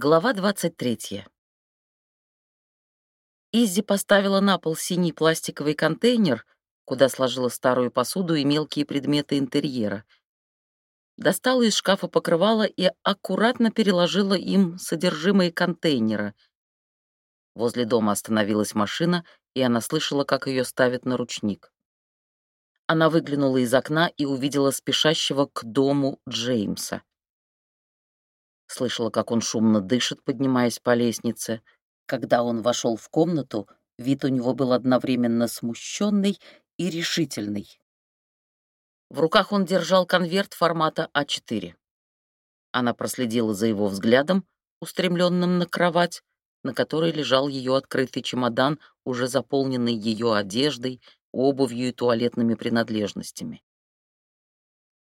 Глава 23. Изи поставила на пол синий пластиковый контейнер, куда сложила старую посуду и мелкие предметы интерьера. Достала из шкафа покрывало и аккуратно переложила им содержимое контейнера. Возле дома остановилась машина, и она слышала, как ее ставят на ручник. Она выглянула из окна и увидела спешащего к дому Джеймса. Слышала, как он шумно дышит, поднимаясь по лестнице. Когда он вошел в комнату, вид у него был одновременно смущенный и решительный. В руках он держал конверт формата А4. Она проследила за его взглядом, устремленным на кровать, на которой лежал ее открытый чемодан, уже заполненный ее одеждой, обувью и туалетными принадлежностями.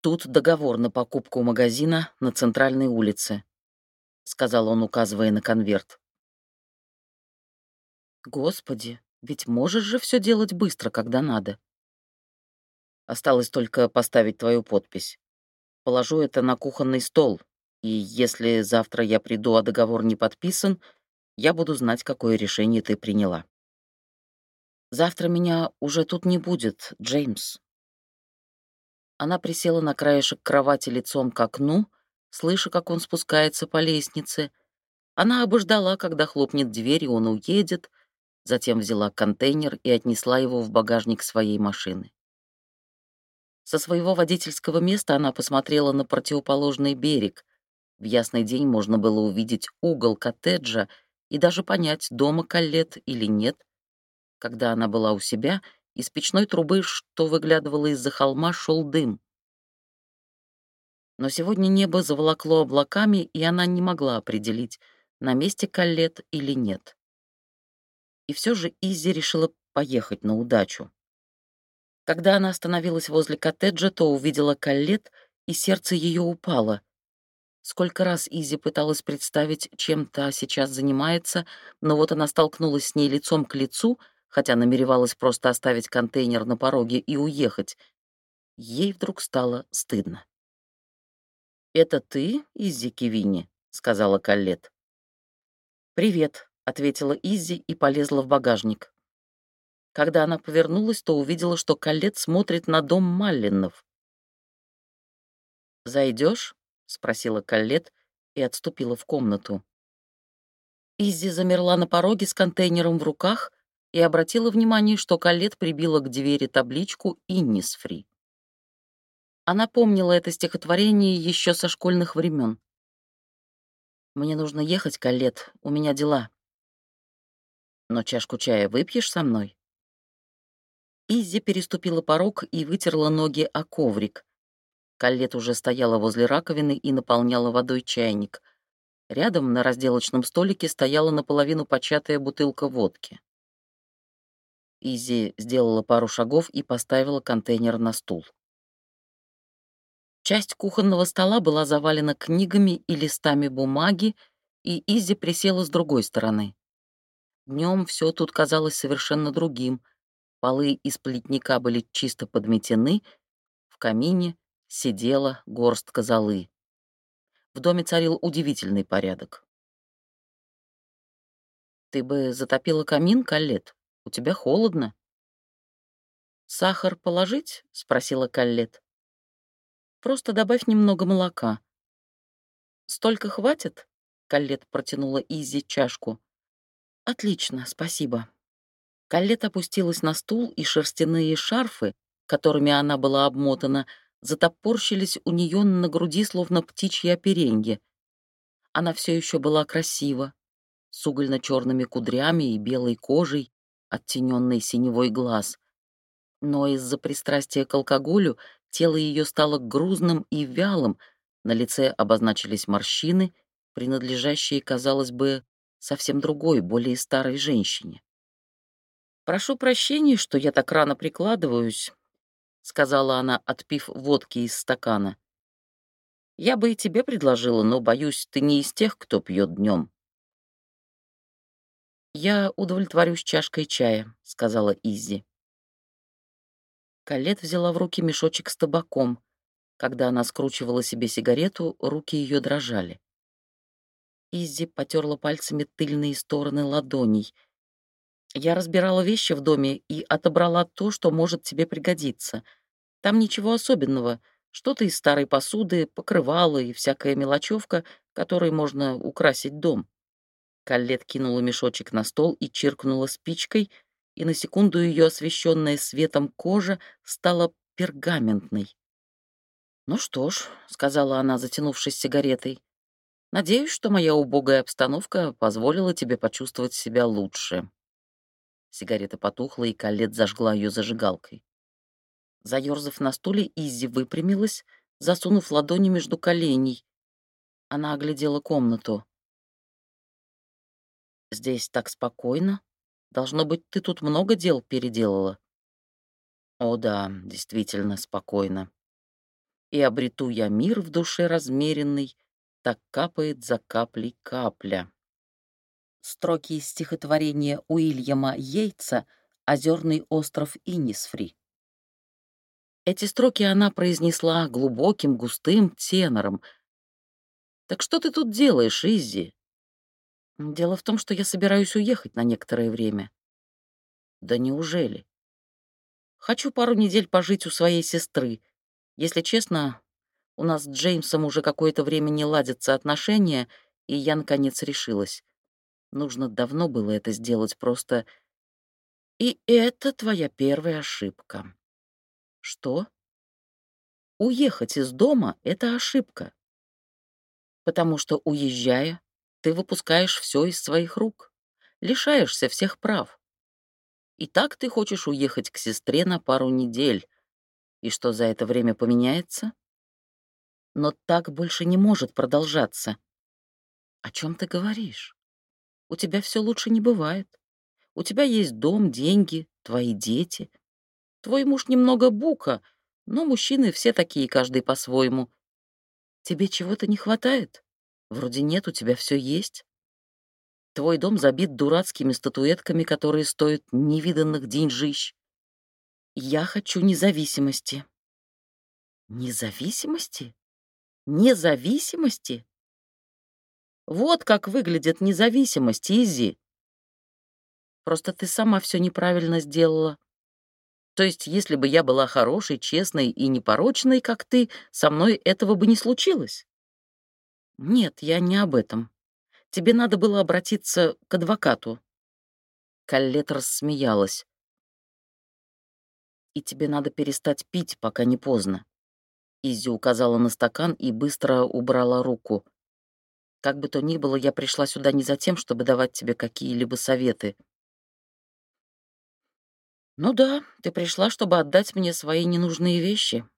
Тут договор на покупку магазина на центральной улице. — сказал он, указывая на конверт. «Господи, ведь можешь же все делать быстро, когда надо. Осталось только поставить твою подпись. Положу это на кухонный стол, и если завтра я приду, а договор не подписан, я буду знать, какое решение ты приняла. Завтра меня уже тут не будет, Джеймс». Она присела на краешек кровати лицом к окну, слыша, как он спускается по лестнице. Она обождала, когда хлопнет дверь, и он уедет, затем взяла контейнер и отнесла его в багажник своей машины. Со своего водительского места она посмотрела на противоположный берег. В ясный день можно было увидеть угол коттеджа и даже понять, дома Каллет или нет. Когда она была у себя, из печной трубы, что выглядывало из-за холма, шел дым. Но сегодня небо заволокло облаками, и она не могла определить, на месте Каллет или нет. И все же Изи решила поехать на удачу. Когда она остановилась возле коттеджа, то увидела Каллет, и сердце ее упало. Сколько раз Изи пыталась представить, чем та сейчас занимается, но вот она столкнулась с ней лицом к лицу, хотя намеревалась просто оставить контейнер на пороге и уехать. Ей вдруг стало стыдно. «Это ты, Иззи Кивини?» — сказала Каллет. «Привет», — ответила Иззи и полезла в багажник. Когда она повернулась, то увидела, что Каллет смотрит на дом Маллинов. «Зайдешь?» — спросила Каллет и отступила в комнату. Иззи замерла на пороге с контейнером в руках и обратила внимание, что Каллет прибила к двери табличку «Иннисфри». Она помнила это стихотворение еще со школьных времен. «Мне нужно ехать, Калет, у меня дела». «Но чашку чая выпьешь со мной?» Изи переступила порог и вытерла ноги о коврик. Калет уже стояла возле раковины и наполняла водой чайник. Рядом на разделочном столике стояла наполовину початая бутылка водки. Изи сделала пару шагов и поставила контейнер на стул. Часть кухонного стола была завалена книгами и листами бумаги, и Изи присела с другой стороны. Днем все тут казалось совершенно другим. Полы из плетника были чисто подметены, в камине сидела горстка золы. В доме царил удивительный порядок. «Ты бы затопила камин, Каллет? У тебя холодно». «Сахар положить?» — спросила Каллет. Просто добавь немного молока». «Столько хватит?» — Каллет протянула Изи чашку. «Отлично, спасибо». Каллет опустилась на стул, и шерстяные шарфы, которыми она была обмотана, затопорщились у нее на груди, словно птичьи оперенье. Она все еще была красива, с угольно-черными кудрями и белой кожей, оттененной синевой глаз. Но из-за пристрастия к алкоголю Тело ее стало грузным и вялым, на лице обозначились морщины, принадлежащие, казалось бы, совсем другой, более старой женщине. «Прошу прощения, что я так рано прикладываюсь», — сказала она, отпив водки из стакана. «Я бы и тебе предложила, но, боюсь, ты не из тех, кто пьет днем». «Я удовлетворюсь чашкой чая», — сказала Изи. Калет взяла в руки мешочек с табаком. Когда она скручивала себе сигарету, руки ее дрожали. Иззи потерла пальцами тыльные стороны ладоней. «Я разбирала вещи в доме и отобрала то, что может тебе пригодиться. Там ничего особенного. Что-то из старой посуды, покрывало и всякая мелочевка, которой можно украсить дом». Каллет кинула мешочек на стол и чиркнула спичкой, и на секунду ее освещенная светом кожа стала пергаментной. «Ну что ж», — сказала она, затянувшись сигаретой, Надеюсь, что моя убогая обстановка позволила тебе почувствовать себя лучше. Сигарета потухла, и Калет зажгла ее зажигалкой. Заерзав на стуле, Изи выпрямилась, засунув ладони между коленей. Она оглядела комнату. «Здесь так спокойно. Должно быть, ты тут много дел переделала». «О да, действительно спокойно. И обрету я мир в душе размеренный, так капает за каплей капля. Строки из стихотворения Уильяма Йейтса «Озерный остров Иннисфри». Эти строки она произнесла глубоким, густым тенором. «Так что ты тут делаешь, Иззи?» «Дело в том, что я собираюсь уехать на некоторое время». «Да неужели?» «Хочу пару недель пожить у своей сестры. Если честно, у нас с Джеймсом уже какое-то время не ладятся отношения, и я, наконец, решилась. Нужно давно было это сделать, просто... И это твоя первая ошибка. Что? Уехать из дома — это ошибка. Потому что, уезжая, ты выпускаешь все из своих рук, лишаешься всех прав. И так ты хочешь уехать к сестре на пару недель. И что за это время поменяется? Но так больше не может продолжаться. О чем ты говоришь? У тебя все лучше не бывает. У тебя есть дом, деньги, твои дети. Твой муж немного бука, но мужчины все такие, каждый по-своему. Тебе чего-то не хватает? Вроде нет, у тебя все есть. Твой дом забит дурацкими статуэтками, которые стоят невиданных деньжищ. Я хочу независимости. Независимости? Независимости? Вот как выглядит независимость, Изи. Просто ты сама все неправильно сделала. То есть, если бы я была хорошей, честной и непорочной, как ты, со мной этого бы не случилось? Нет, я не об этом. Тебе надо было обратиться к адвокату. Каллет рассмеялась. И тебе надо перестать пить, пока не поздно. Изи указала на стакан и быстро убрала руку. «Как бы то ни было, я пришла сюда не за тем, чтобы давать тебе какие-либо советы». «Ну да, ты пришла, чтобы отдать мне свои ненужные вещи».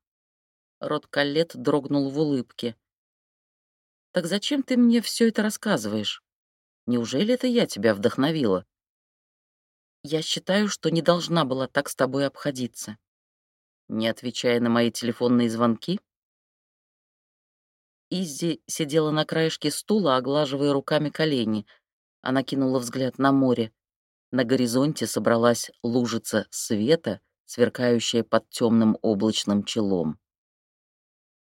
Рот Каллет дрогнул в улыбке. «Так зачем ты мне все это рассказываешь? Неужели это я тебя вдохновила?» «Я считаю, что не должна была так с тобой обходиться не отвечая на мои телефонные звонки? Иззи сидела на краешке стула, оглаживая руками колени. Она кинула взгляд на море. На горизонте собралась лужица света, сверкающая под темным облачным челом.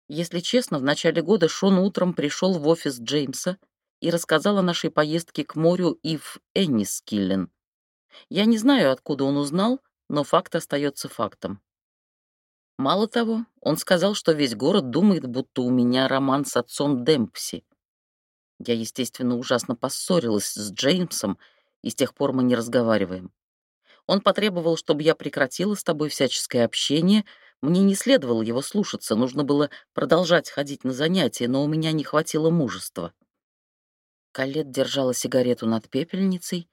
Если честно, в начале года Шон утром пришел в офис Джеймса и рассказал о нашей поездке к морю и в Эннискиллен. Я не знаю, откуда он узнал, но факт остается фактом. Мало того, он сказал, что весь город думает, будто у меня роман с отцом Демпси. Я, естественно, ужасно поссорилась с Джеймсом, и с тех пор мы не разговариваем. Он потребовал, чтобы я прекратила с тобой всяческое общение. Мне не следовало его слушаться, нужно было продолжать ходить на занятия, но у меня не хватило мужества. Калет держала сигарету над пепельницей,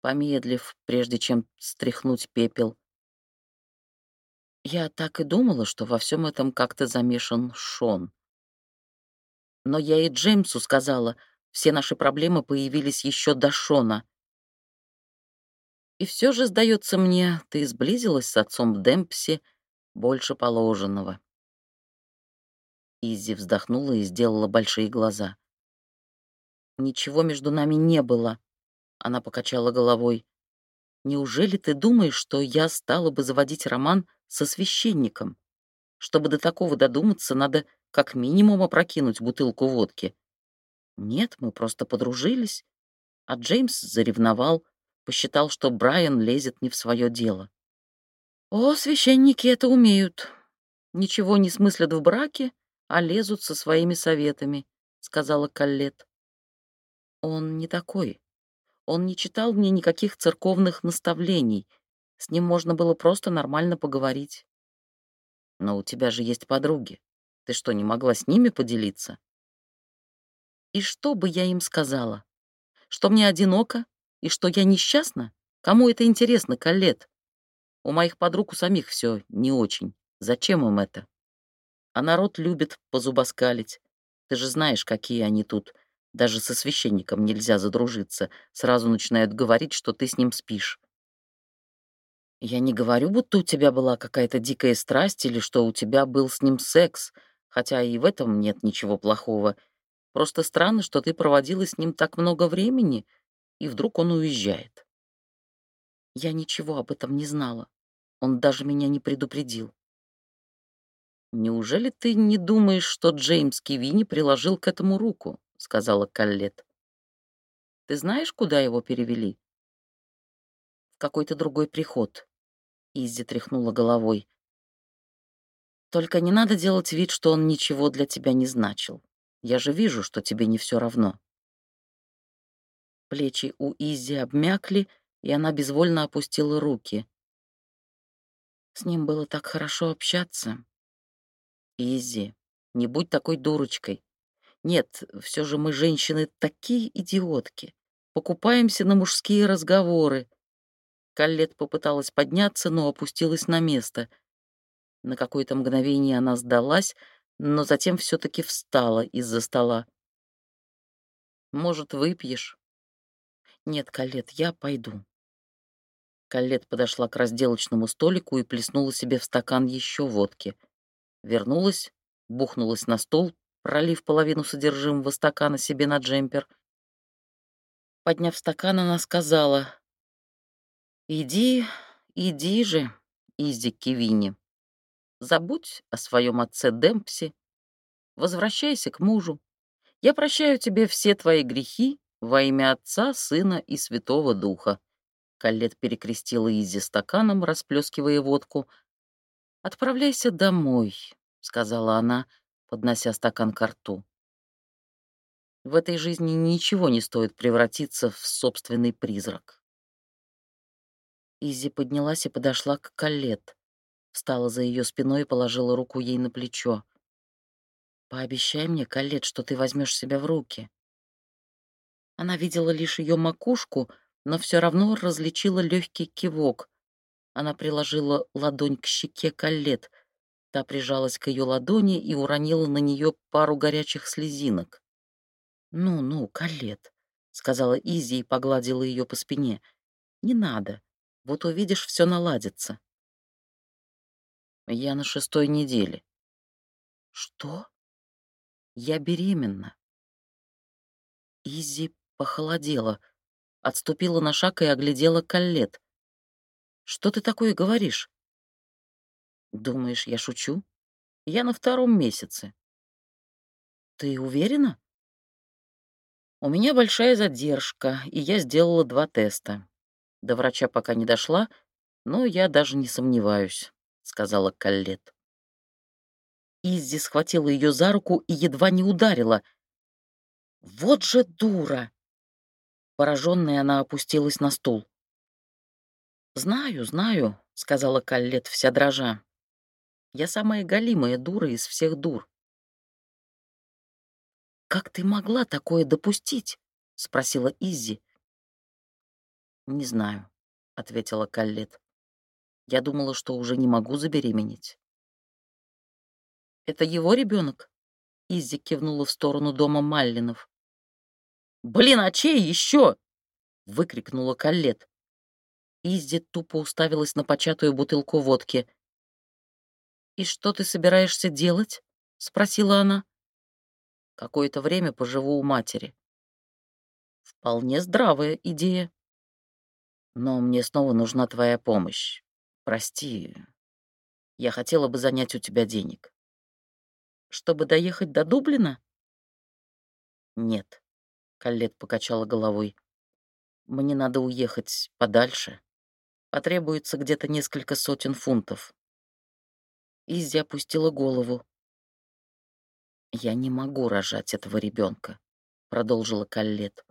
помедлив, прежде чем стряхнуть пепел. Я так и думала, что во всем этом как-то замешан Шон. Но я и Джеймсу сказала, все наши проблемы появились еще до Шона. И все же, сдается мне, ты сблизилась с отцом Демпси больше положенного. Изи вздохнула и сделала большие глаза. «Ничего между нами не было», — она покачала головой. «Неужели ты думаешь, что я стала бы заводить роман со священником. Чтобы до такого додуматься, надо как минимум опрокинуть бутылку водки. Нет, мы просто подружились. А Джеймс заревновал, посчитал, что Брайан лезет не в свое дело. О, священники это умеют. Ничего не смыслят в браке, а лезут со своими советами, сказала Каллет. Он не такой. Он не читал мне никаких церковных наставлений. С ним можно было просто нормально поговорить. Но у тебя же есть подруги. Ты что, не могла с ними поделиться? И что бы я им сказала? Что мне одиноко? И что я несчастна? Кому это интересно, Калет? У моих подруг у самих все не очень. Зачем им это? А народ любит позубоскалить. Ты же знаешь, какие они тут. Даже со священником нельзя задружиться. Сразу начинают говорить, что ты с ним спишь. Я не говорю, будто у тебя была какая-то дикая страсть или что у тебя был с ним секс, хотя и в этом нет ничего плохого. Просто странно, что ты проводила с ним так много времени, и вдруг он уезжает. Я ничего об этом не знала. Он даже меня не предупредил. «Неужели ты не думаешь, что Джеймс Кивини приложил к этому руку?» — сказала Каллет. «Ты знаешь, куда его перевели?» «В какой-то другой приход», — Иззи тряхнула головой. «Только не надо делать вид, что он ничего для тебя не значил. Я же вижу, что тебе не все равно». Плечи у Иззи обмякли, и она безвольно опустила руки. С ним было так хорошо общаться. Изи, не будь такой дурочкой. Нет, все же мы, женщины, такие идиотки. Покупаемся на мужские разговоры. Каллет попыталась подняться, но опустилась на место. На какое-то мгновение она сдалась, но затем все таки встала из-за стола. «Может, выпьешь?» «Нет, Калет, я пойду». Каллет подошла к разделочному столику и плеснула себе в стакан еще водки. Вернулась, бухнулась на стол, пролив половину содержимого стакана себе на джемпер. Подняв стакан, она сказала, «Иди, иди же, Изи Кивини, забудь о своем отце Демпси, возвращайся к мужу. Я прощаю тебе все твои грехи во имя Отца, Сына и Святого Духа». Каллет перекрестила Изи стаканом, расплескивая водку. «Отправляйся домой», — сказала она, — поднося стакан к рту. В этой жизни ничего не стоит превратиться в собственный призрак. Изи поднялась и подошла к Калет, встала за ее спиной и положила руку ей на плечо. «Пообещай мне, Калет, что ты возьмешь себя в руки». Она видела лишь ее макушку, но все равно различила легкий кивок. Она приложила ладонь к щеке Калет — Та прижалась к ее ладони и уронила на нее пару горячих слезинок. «Ну-ну, Калет», — сказала Изи и погладила ее по спине. «Не надо. Вот увидишь, все наладится». «Я на шестой неделе». «Что?» «Я беременна». Изи похолодела, отступила на шаг и оглядела Каллет. «Что ты такое говоришь?» Думаешь, я шучу? Я на втором месяце. Ты уверена? У меня большая задержка, и я сделала два теста. До врача пока не дошла, но я даже не сомневаюсь, сказала Каллет. Иззи схватила ее за руку и едва не ударила. Вот же дура! Пораженная она опустилась на стул. «Знаю, знаю», — сказала Каллет вся дрожа. Я самая голимая дура из всех дур. «Как ты могла такое допустить?» — спросила Иззи. «Не знаю», — ответила Каллет. «Я думала, что уже не могу забеременеть». «Это его ребенок? Иззи кивнула в сторону дома Маллинов. «Блин, а чей еще?» — выкрикнула Каллет. Иззи тупо уставилась на початую бутылку водки — «И что ты собираешься делать?» — спросила она. «Какое-то время поживу у матери». «Вполне здравая идея. Но мне снова нужна твоя помощь. Прости, я хотела бы занять у тебя денег». «Чтобы доехать до Дублина?» «Нет. Каллет покачала головой. Мне надо уехать подальше. Потребуется где-то несколько сотен фунтов. Изи опустила голову. «Я не могу рожать этого ребенка», — продолжила Каллет.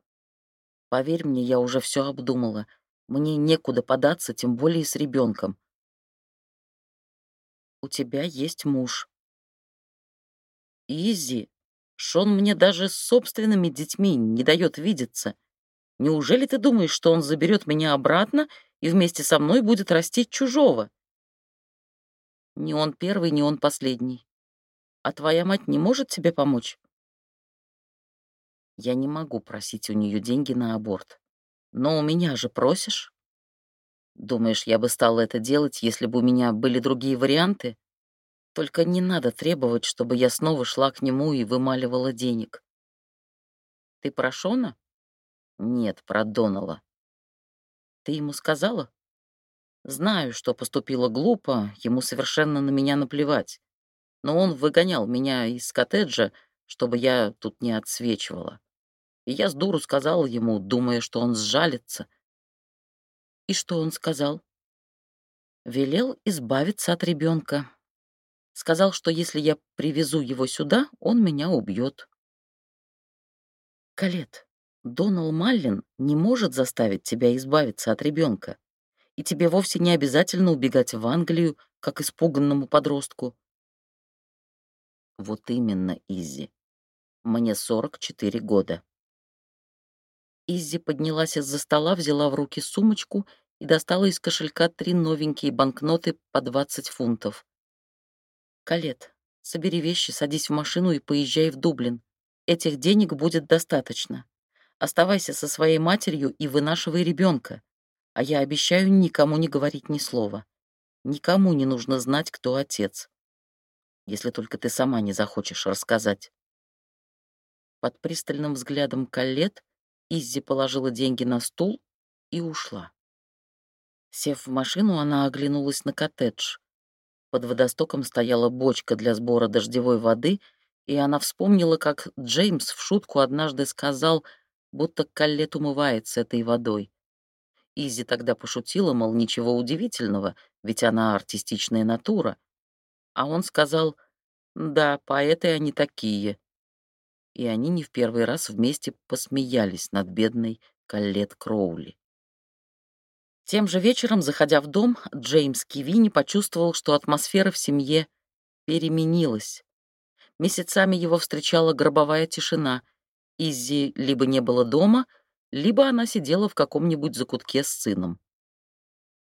«Поверь мне, я уже все обдумала. Мне некуда податься, тем более с ребенком. У тебя есть муж. Изи, Шон мне даже с собственными детьми не дает видеться. Неужели ты думаешь, что он заберет меня обратно и вместе со мной будет растить чужого? Не он первый, не он последний. А твоя мать не может тебе помочь? Я не могу просить у нее деньги на аборт. Но у меня же просишь. Думаешь, я бы стала это делать, если бы у меня были другие варианты? Только не надо требовать, чтобы я снова шла к нему и вымаливала денег. Ты про Шона? Нет, про Донала. Ты ему сказала? Знаю, что поступила глупо, ему совершенно на меня наплевать. Но он выгонял меня из коттеджа, чтобы я тут не отсвечивала. И я с дуру сказала ему, думая, что он сжалится. И что он сказал? Велел избавиться от ребенка. Сказал, что если я привезу его сюда, он меня убьет. Калет, Донал Маллин не может заставить тебя избавиться от ребенка и тебе вовсе не обязательно убегать в Англию, как испуганному подростку. Вот именно, Изи. Мне 44 года. Изи поднялась из-за стола, взяла в руки сумочку и достала из кошелька три новенькие банкноты по 20 фунтов. «Калет, собери вещи, садись в машину и поезжай в Дублин. Этих денег будет достаточно. Оставайся со своей матерью и вынашивай ребенка. А я обещаю никому не говорить ни слова. Никому не нужно знать, кто отец. Если только ты сама не захочешь рассказать. Под пристальным взглядом Каллет Иззи положила деньги на стул и ушла. Сев в машину, она оглянулась на коттедж. Под водостоком стояла бочка для сбора дождевой воды, и она вспомнила, как Джеймс в шутку однажды сказал, будто Каллет умывается этой водой. Изи тогда пошутила, мол, ничего удивительного, ведь она артистичная натура. А он сказал, да, поэты они такие. И они не в первый раз вместе посмеялись над бедной Каллет Кроули. Тем же вечером, заходя в дом, Джеймс Кивини почувствовал, что атмосфера в семье переменилась. Месяцами его встречала гробовая тишина. Изи либо не было дома — либо она сидела в каком-нибудь закутке с сыном.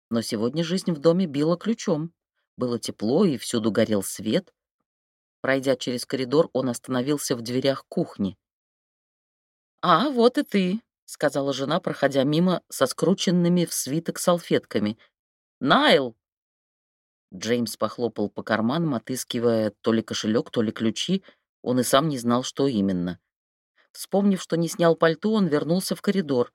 Но сегодня жизнь в доме била ключом. Было тепло, и всюду горел свет. Пройдя через коридор, он остановился в дверях кухни. «А, вот и ты», — сказала жена, проходя мимо со скрученными в свиток салфетками. «Найл!» Джеймс похлопал по карманам, отыскивая то ли кошелек, то ли ключи. Он и сам не знал, что именно. Вспомнив, что не снял пальто, он вернулся в коридор.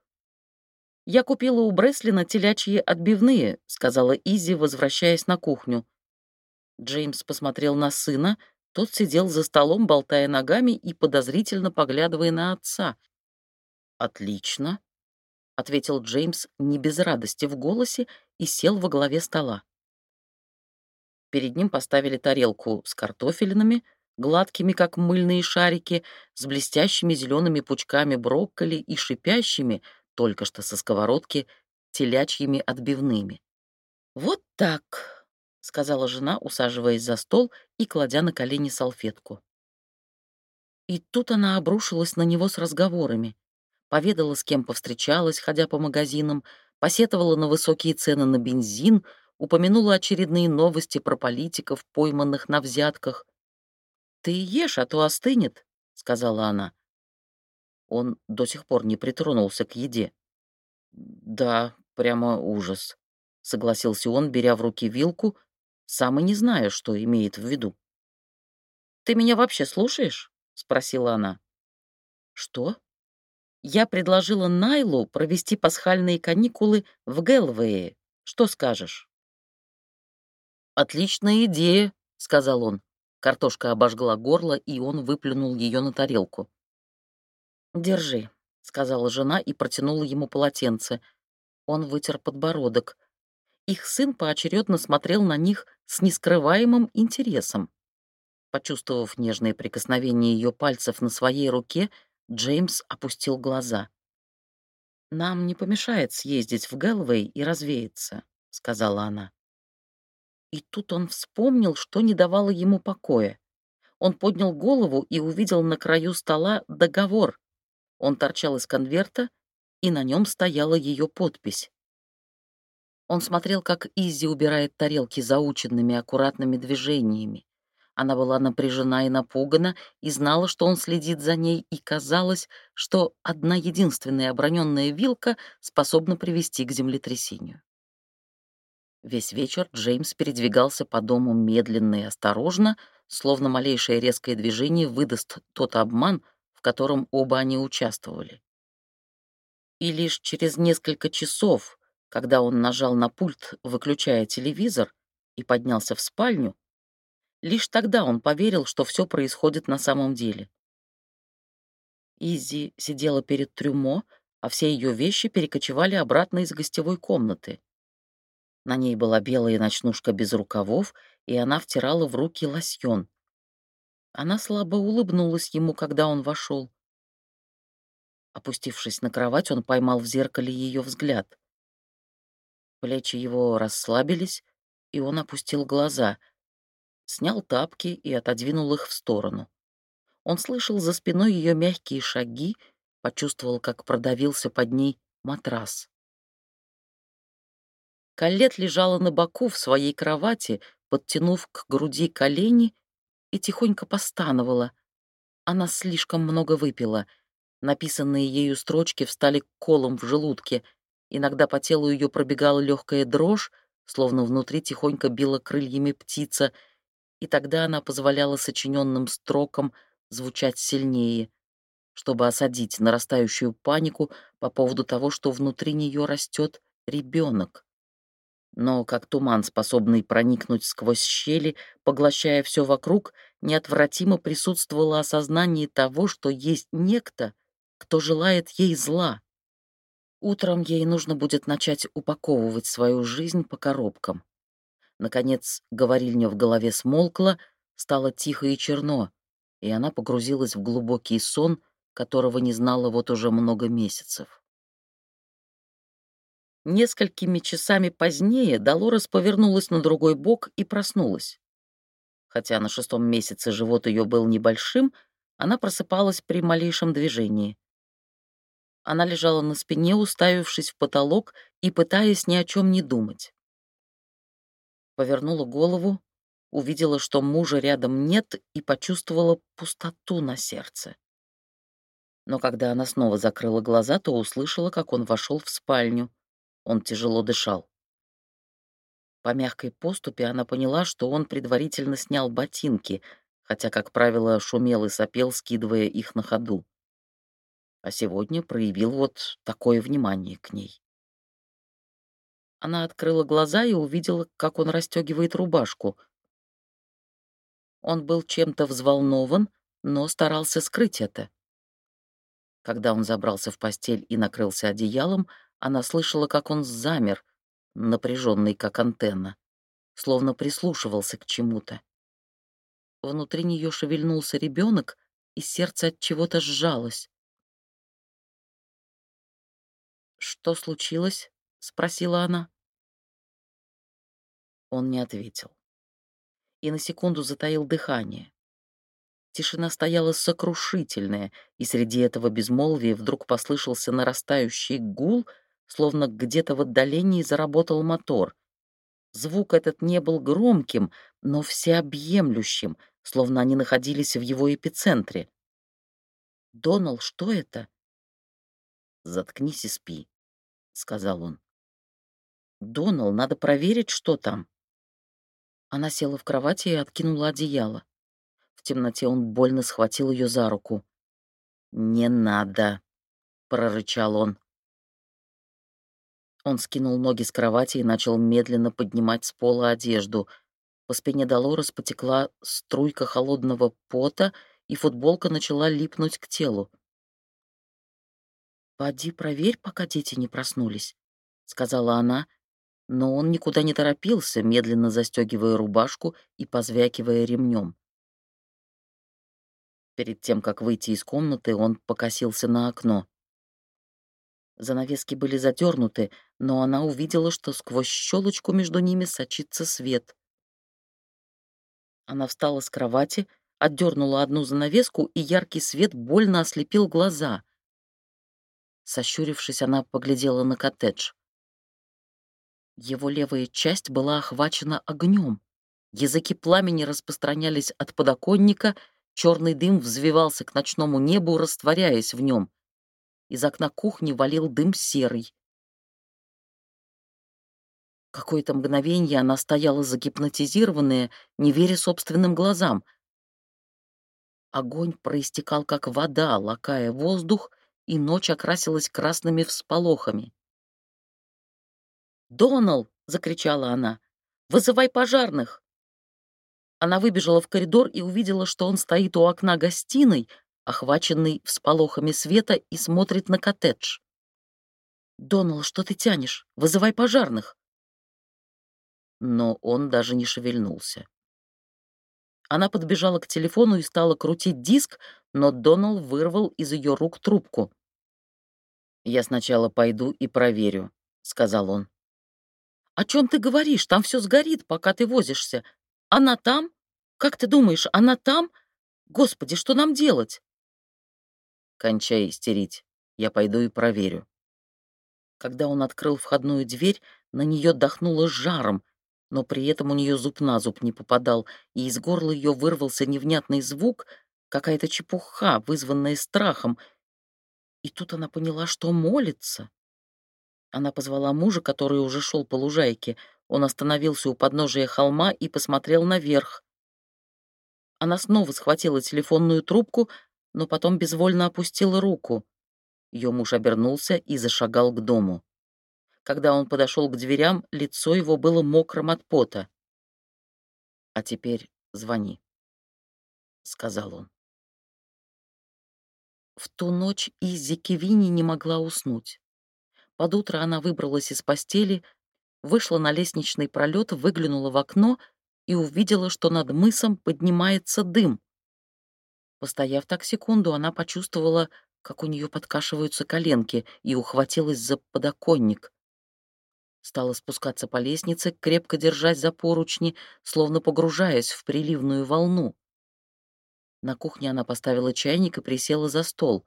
«Я купила у Бреслина телячьи отбивные», — сказала Изи, возвращаясь на кухню. Джеймс посмотрел на сына, тот сидел за столом, болтая ногами и подозрительно поглядывая на отца. «Отлично», — ответил Джеймс не без радости в голосе и сел во главе стола. Перед ним поставили тарелку с картофелинами, гладкими, как мыльные шарики, с блестящими зелеными пучками брокколи и шипящими, только что со сковородки, телячьими отбивными. «Вот так», — сказала жена, усаживаясь за стол и кладя на колени салфетку. И тут она обрушилась на него с разговорами. Поведала, с кем повстречалась, ходя по магазинам, посетовала на высокие цены на бензин, упомянула очередные новости про политиков, пойманных на взятках, «Ты ешь, а то остынет», — сказала она. Он до сих пор не притронулся к еде. «Да, прямо ужас», — согласился он, беря в руки вилку, сам и не зная, что имеет в виду. «Ты меня вообще слушаешь?» — спросила она. «Что?» «Я предложила Найлу провести пасхальные каникулы в Гэлвее. Что скажешь?» «Отличная идея», — сказал он. Картошка обожгла горло, и он выплюнул ее на тарелку. «Держи. — сказала жена и протянула ему полотенце. Он вытер подбородок. Их сын поочередно смотрел на них с нескрываемым интересом. Почувствовав нежное прикосновение ее пальцев на своей руке, Джеймс опустил глаза. «Нам не помешает съездить в Гэлвей и развеяться», — сказала она. И тут он вспомнил, что не давало ему покоя. Он поднял голову и увидел на краю стола договор, он торчал из конверта, и на нем стояла ее подпись. Он смотрел, как Изи убирает тарелки заученными аккуратными движениями. Она была напряжена и напугана, и знала, что он следит за ней, и казалось, что одна единственная оброненная вилка способна привести к землетрясению. Весь вечер Джеймс передвигался по дому медленно и осторожно, словно малейшее резкое движение выдаст тот обман, в котором оба они участвовали. И лишь через несколько часов, когда он нажал на пульт, выключая телевизор, и поднялся в спальню, лишь тогда он поверил, что все происходит на самом деле. Изи сидела перед трюмо, а все ее вещи перекочевали обратно из гостевой комнаты. На ней была белая ночнушка без рукавов, и она втирала в руки лосьон. Она слабо улыбнулась ему, когда он вошел. Опустившись на кровать, он поймал в зеркале ее взгляд. Плечи его расслабились, и он опустил глаза, снял тапки и отодвинул их в сторону. Он слышал за спиной ее мягкие шаги, почувствовал, как продавился под ней матрас. Калет лежала на боку в своей кровати, подтянув к груди колени и тихонько постановала. Она слишком много выпила. Написанные ею строчки встали колом в желудке. Иногда по телу ее пробегала легкая дрожь, словно внутри тихонько била крыльями птица, и тогда она позволяла сочиненным строкам звучать сильнее, чтобы осадить нарастающую панику по поводу того, что внутри нее растет ребенок но как туман, способный проникнуть сквозь щели, поглощая все вокруг, неотвратимо присутствовало осознание того, что есть некто, кто желает ей зла. Утром ей нужно будет начать упаковывать свою жизнь по коробкам. Наконец, говорильня в голове смолкла, стало тихо и черно, и она погрузилась в глубокий сон, которого не знала вот уже много месяцев. Несколькими часами позднее Долорес повернулась на другой бок и проснулась. Хотя на шестом месяце живот ее был небольшим, она просыпалась при малейшем движении. Она лежала на спине, уставившись в потолок и пытаясь ни о чем не думать. Повернула голову, увидела, что мужа рядом нет, и почувствовала пустоту на сердце. Но когда она снова закрыла глаза, то услышала, как он вошел в спальню — он тяжело дышал. По мягкой поступе она поняла, что он предварительно снял ботинки, хотя, как правило, шумел и сопел, скидывая их на ходу. А сегодня проявил вот такое внимание к ней. Она открыла глаза и увидела, как он расстегивает рубашку. Он был чем-то взволнован, но старался скрыть это. Когда он забрался в постель и накрылся одеялом, она слышала, как он замер, напряженный как антенна, словно прислушивался к чему-то. Внутри нее шевельнулся ребенок, и сердце от чего-то сжалось. «Что случилось?» — спросила она. Он не ответил. И на секунду затаил дыхание. Тишина стояла сокрушительная, и среди этого безмолвия вдруг послышался нарастающий гул — словно где-то в отдалении заработал мотор. Звук этот не был громким, но всеобъемлющим, словно они находились в его эпицентре. «Донал, что это?» «Заткнись и спи», — сказал он. «Донал, надо проверить, что там». Она села в кровати и откинула одеяло. В темноте он больно схватил ее за руку. «Не надо», — прорычал он. Он скинул ноги с кровати и начал медленно поднимать с пола одежду. По спине Долорес потекла струйка холодного пота, и футболка начала липнуть к телу. «Поди проверь, пока дети не проснулись», — сказала она, но он никуда не торопился, медленно застегивая рубашку и позвякивая ремнем. Перед тем, как выйти из комнаты, он покосился на окно. Занавески были задернуты, но она увидела, что сквозь щелочку между ними сочится свет. Она встала с кровати, отдернула одну занавеску, и яркий свет больно ослепил глаза. Сощурившись, она поглядела на коттедж. Его левая часть была охвачена огнем. Языки пламени распространялись от подоконника, черный дым взвивался к ночному небу, растворяясь в нем. Из окна кухни валил дым серый. Какое-то мгновение она стояла загипнотизированная, не веря собственным глазам. Огонь проистекал, как вода, лакая воздух, и ночь окрасилась красными всполохами. «Донал!» — закричала она. «Вызывай пожарных!» Она выбежала в коридор и увидела, что он стоит у окна гостиной, охваченный всполохами света, и смотрит на коттедж. «Донал, что ты тянешь? Вызывай пожарных!» Но он даже не шевельнулся. Она подбежала к телефону и стала крутить диск, но Донал вырвал из ее рук трубку. «Я сначала пойду и проверю», — сказал он. О чем ты говоришь? Там все сгорит, пока ты возишься. Она там? Как ты думаешь, она там? Господи, что нам делать? Кончай истерить. Я пойду и проверю. Когда он открыл входную дверь, на нее дохнуло жаром, но при этом у нее зуб на зуб не попадал, и из горла ее вырвался невнятный звук, какая-то чепуха, вызванная страхом. И тут она поняла, что молится. Она позвала мужа, который уже шел по лужайке. Он остановился у подножия холма и посмотрел наверх. Она снова схватила телефонную трубку, но потом безвольно опустила руку. Ее муж обернулся и зашагал к дому. Когда он подошел к дверям, лицо его было мокрым от пота. «А теперь звони», — сказал он. В ту ночь Изи Кевини не могла уснуть. Под утро она выбралась из постели, вышла на лестничный пролет, выглянула в окно и увидела, что над мысом поднимается дым. Постояв так секунду, она почувствовала, как у нее подкашиваются коленки, и ухватилась за подоконник. Стала спускаться по лестнице, крепко держась за поручни, словно погружаясь в приливную волну. На кухне она поставила чайник и присела за стол.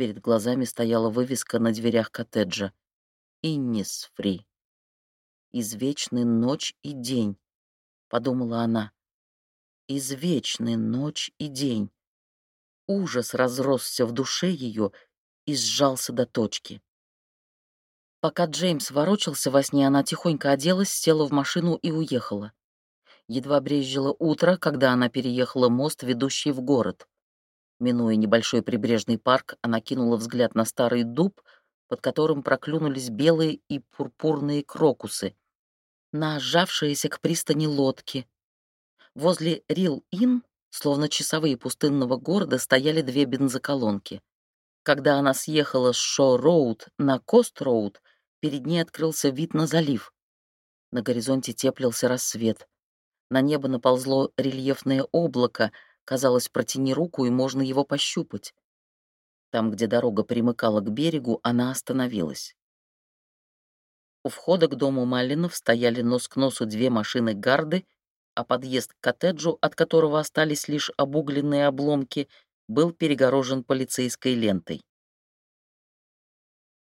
Перед глазами стояла вывеска на дверях коттеджа. «Иннисфри». «Извечный ночь и день», — подумала она. «Извечный ночь и день». Ужас разросся в душе ее и сжался до точки. Пока Джеймс ворочался во сне, она тихонько оделась, села в машину и уехала. Едва брезжило утро, когда она переехала мост, ведущий в город. Минуя небольшой прибрежный парк, она кинула взгляд на старый дуб, под которым проклюнулись белые и пурпурные крокусы, на сжавшиеся к пристани лодки. Возле Рил-Ин, словно часовые пустынного города, стояли две бензоколонки. Когда она съехала с Шо-Роуд на Кост-Роуд, перед ней открылся вид на залив. На горизонте теплился рассвет. На небо наползло рельефное облако — Казалось, протяни руку, и можно его пощупать. Там, где дорога примыкала к берегу, она остановилась. У входа к дому Малинов стояли нос к носу две машины гарды, а подъезд к коттеджу, от которого остались лишь обугленные обломки, был перегорожен полицейской лентой.